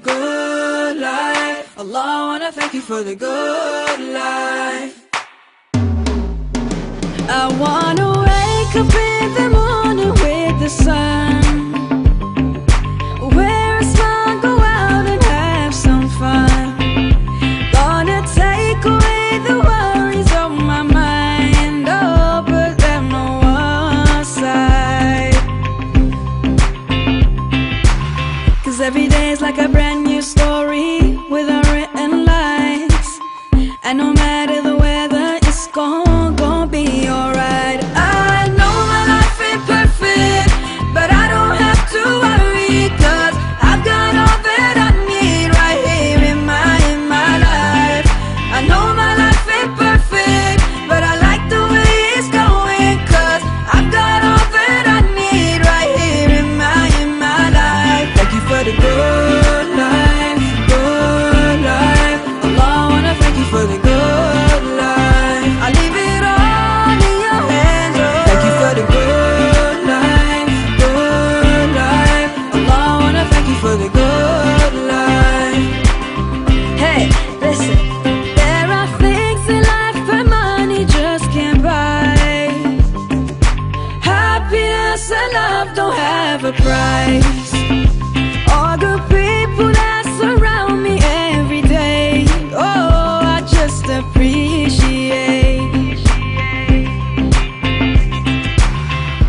good life. Allah, I wanna thank you for the good life. I wanna wake up like a brand new story with unwritten lines. And no matter All the people that surround me every day. Oh, I just appreciate.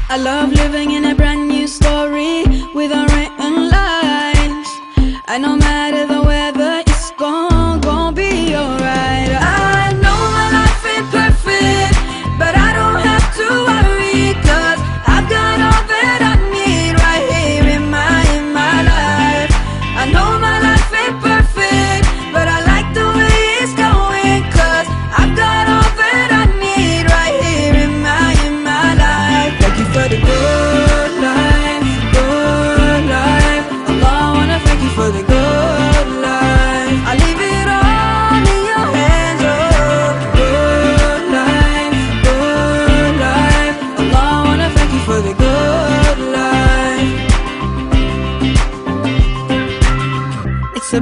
I love living in a brand new story With our written lines And no matter the way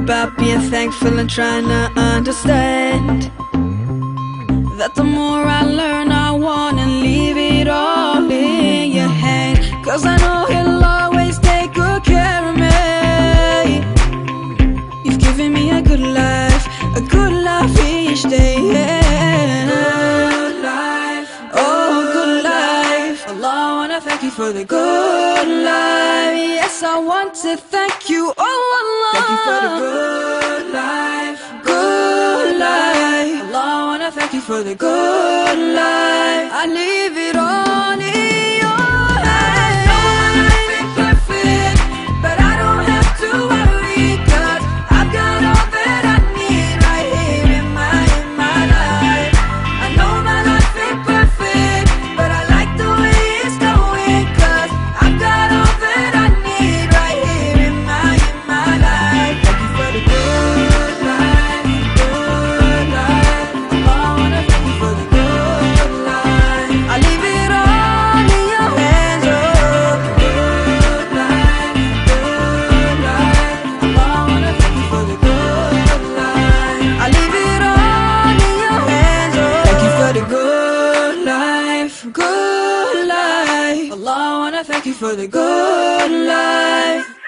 about being thankful and trying to understand. That the more I learn, I wanna leave it all in your hand. Cause I know he'll always take good care of me. You've given me a good life, a good life each day. Good life, oh good life. Allah, I wanna thank you for the good life. I want to thank you, oh Allah. Thank you for the good life, good life. Allah, I wanna thank you for the good life. I leave it all. thank you for the good life.